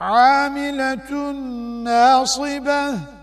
عاملة ناصبة.